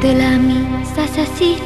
telah misa sasih